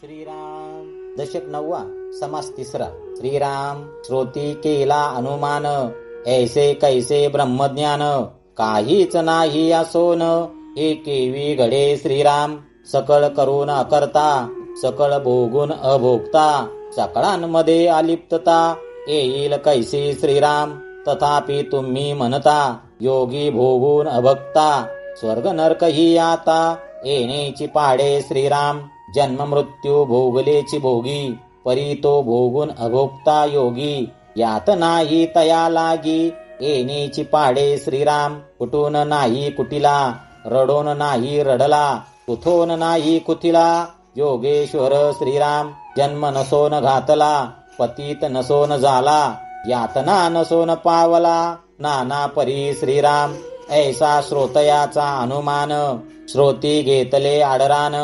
श्रीराम. दशक नववा समास तिसरा. श्रीराम श्रोती केला अनुमान. ऐसे कैसे ब्रह्मज्ञान? काहीच नाही असोन हे केवी घडे श्रीराम. सकळ करून अकर्ता. सकळ भोगून अभोगता. सकळांमध्ये अलिप्तता. येईल कैसे श्रीराम? तथापि तुम्ही म्हणता योगी भोगून अभक्ता. स्वर्ग नरक ही आता येण्याची पाडे श्रीराम. जन्म मृत्यू भोगलेची भोगी परी तो भोगून अभोक्ता योगी। यात नाही तया लागी येणेची पाडे श्रीराम कुठून नाही कुटिला रडोन नाही रडला कुथोन नाही कुथिला। योगेश्वर श्रीराम जन्म नसोन घातला पतीत नसोन झाला यातना नसोन पावला। नाना परी श्रीराम ऐसा श्रोतयाचा अनुमान श्रोती घेतले आडरान।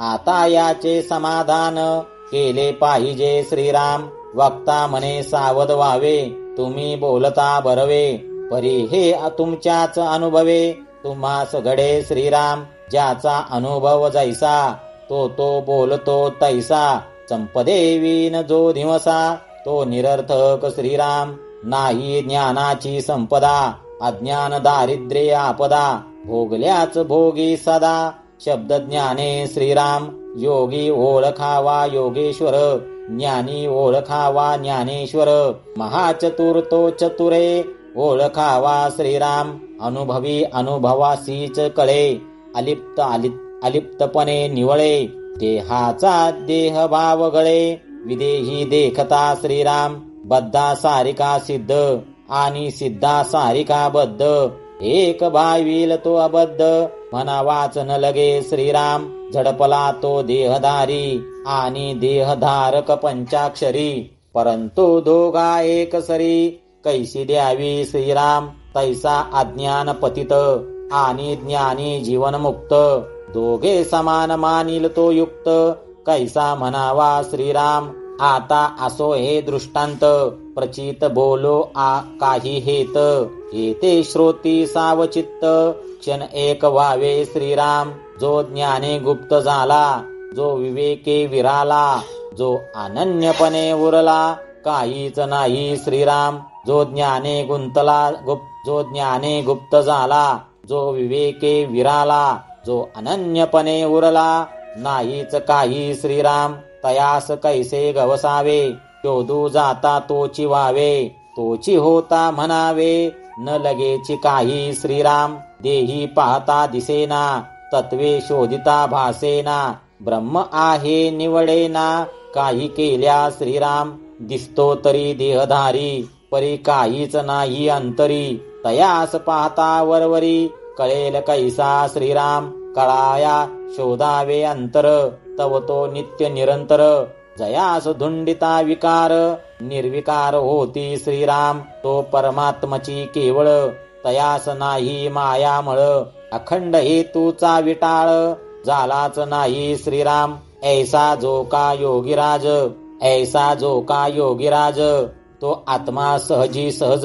आता याचे समाधान केले पाहिजे श्रीराम. वक्ता म्हणे सावध व्हावे. तुम्ही बोलता बरवे. परी हे तुमच्याच अनुभवे. तुम्हास घडे श्रीराम ज्याचा अनुभव जैसा तो तो बोलतो तैसा. संपदेवीन जो दिवसा तो निरर्थक श्रीराम. नाही ज्ञानाची संपदा अज्ञान दारिद्र्य आपदा भोगल्याच भोगी सदा. शब्द ज्ञाने श्रीराम योगी ओळखावा योगेश्वर ज्ञानी ओळखावा ज्ञानेश्वर महाचतुर तो चतुरे ओळखावा श्रीराम अनुभवी अनुभवासीच कळे अलिप्त अलिप्तपणे निवळे देहाचा देह भाव गळे विदेही देखता श्रीराम बद्धा सारिका सिद्ध आणि सिद्धा सारिका बद्ध एक भाविल तो अबद्ध म्हणावाच वाचन लगे श्रीराम झडपला तो देहधारी आणि देहधारक पंचाक्षरी. परंतु दोघा एक सरी कैसी द्यावी श्रीराम तैसा अज्ञान पतित आणि ज्ञानी जीवनमुक्त. दोघे समान मानिल तो युक्त कैसा म्हणावा श्रीराम आता असो हे दृष्टांत प्रचित बोलो आ काही हेत. येते श्रोती सावचित्त क्षण एक व्हावे श्रीराम. जो ज्ञाने गुप्त झाला जो विवेके विराला जो अनन्यपणे उरला काहीच नाही श्रीराम. जो ज्ञाने गुंतला गुप्त जो ज्ञाने गुप्त झाला जो विवेके विराला जो अनन्यपणे उरला नाहीच काही श्रीराम. तयास कैसे गवसावे शोधू जाता तोची व्हावे तोची होता म्हणावे न लगेची काही श्रीराम। देही पाहता दिसेना तत्वे शोधिता भासेना। ब्रह्म आहे निवडेना काही केल्या श्रीराम। दिसतो तरी देहधारी परी काहीच नाही अंतरी। तयास पाहता वरवरी कळेल कैसा श्रीराम। कळाया शोधावे अंतर। तव तो नित्य निरंतर। जयास धुंडिता विकार। निर्विकार होती श्रीराम। तो परमात्मची केवळ। तयास नाही मायामळ। अखंड हेतूचा विटाळ। झालाच नाही श्रीराम। ऐसा जो का योगीराज। ऐसा जो का योगीराज। तो आत्मा सहजी सहज।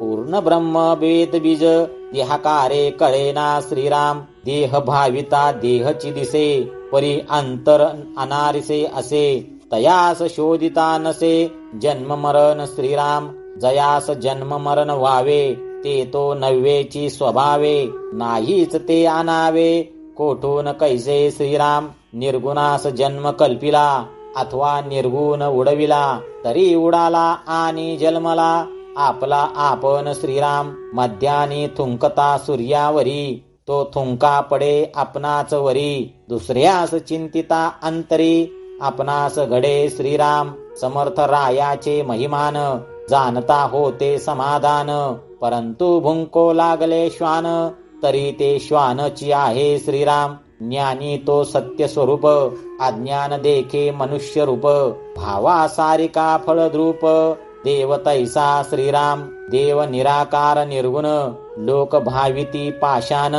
पूर्ण ब्रह्म वेद बीज। देहाकारे कळेना श्रीराम। देह भाविता देहची दिसे। परी अंतर अनारिसे असे तयास शोधिता नसे जन्म मरण श्रीराम जयास जन्म मरण व्हावे ते तो नव्हेची स्वभावे नाहीच ते आणावे कोठून कैसे श्रीराम निर्गुणास जन्म कल्पिला अथवा निर्गुण उडविला तरी उडाला आणि जन्मला आपला आपण श्रीराम मध्यानी थुंकता सूर्यावरी. तो थुंका पडे आपणाच वरी दुसऱ्यास चिंतिता अंतरी आपणास घडे श्रीराम समर्थ रायाचे महिमान जाणता होते समाधान परंतु भुंको लागले श्वान तरी ते श्वानची आहे श्रीराम. ज्ञानी तो सत्य स्वरूप अज्ञान देखे मनुष्य रूप भावा सारिका फळद्रूप देव तैसा श्रीराम देव निराकार निर्गुण लोक भाविती पाशान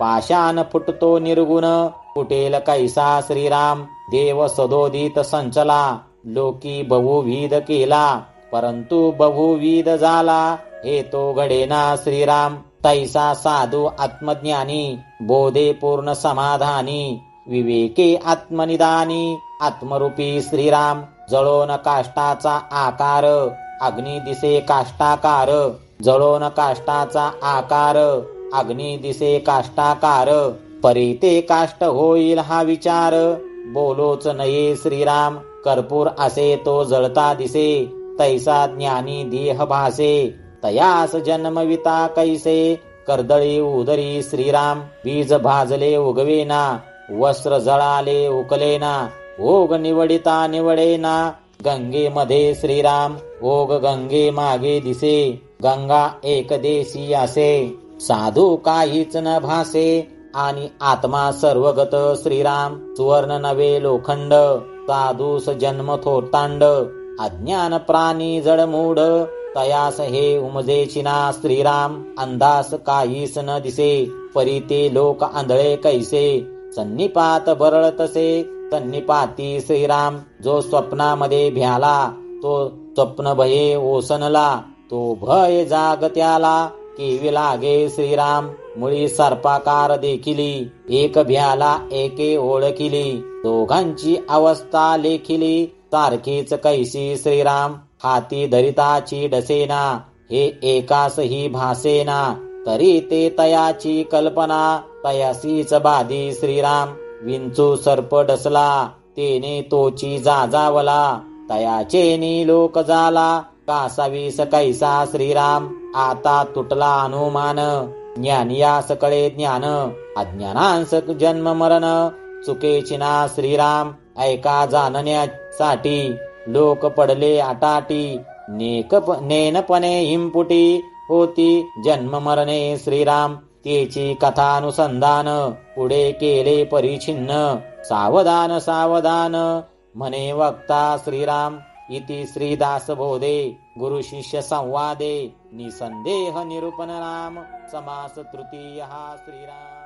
पाशान फुटतो निर्गुण. फुटेल कैसा श्रीराम. देव सदोदित संचला. लोकी बहुविध केला. परंतु बहुविध झाला. हे तो घडेना श्रीराम. तैसा साधू आत्मज्ञानी. बोधे पूर्ण समाधानी. विवेके आत्मनिदानी. आत्मरूपी श्रीराम. जळोन काष्टाचा आकार. अग्नि दिसे काष्टाकार. जळोन काष्टाचा आकार अग्नी दिसे काष्टाकार परी ते काष्ट होईल हा विचार. बोलोच नये श्रीराम कर्पूर असे तो जळता दिसे तैसा ज्ञानी देह भासे. तयास जन्मविता कैसे कर्दळी उदरी श्रीराम बीज भाजले उगवेना वस्त्र जळाले उकलेना ओग निवडिता निवडेना. गंगेमध्ये श्रीराम ओग गंगे मागे दिसे. गंगा एकदेशी असे. साधू काहीच न भासे. आणि आत्मा सर्वगत श्रीराम. सुवर्ण नवे लोखंड. साधूस जन्म थोरतांड. अज्ञान प्राणी जडमूढ तयास हे उमजे चिना श्रीराम. अंदास काहीस न दिसे. परी ते लोक आंधळे कैसे? सन्निपात बरळ तसे. सन्निपाती श्रीराम. जो स्वप्नामध्ये भ्याला तो स्वप्न भये ओसनला. तो भय जाग त्याला केवी लागे श्रीराम. मुळी सर्पाकार देखिली एक भ्याला एके ओळखिली. दोघांची अवस्था लेखिली तारखीच कैसी श्रीराम. हाती धरिताची डसेना हे एकास ही भासेना. तरी ते तयाची कल्पना तयासीच बाधी श्रीराम. विंचू सर्प डसला तेने तोची जाजावला. तयाचे नी लोक झाला कासावीस कैसा श्रीराम आता तुटला अनुमान ज्ञानिया सकळे ज्ञान अज्ञानांस जन्म मरण. चुकेची ना श्रीराम ऐका जाणण्यासाठी. लोक पडले आटाटी नेक नेनपणे हिमपुटी होती जन्म मरणे श्रीराम. तेची कथानुसंधान पुढे केले परिच्छिन्न. सावधान सावधान म्हणे वक्ता श्रीराम. इति श्रीदासबोधे गुरुशिष्यसंवादे निसन्देहनिरूपणनाम समासतृतीयः श्रीराम।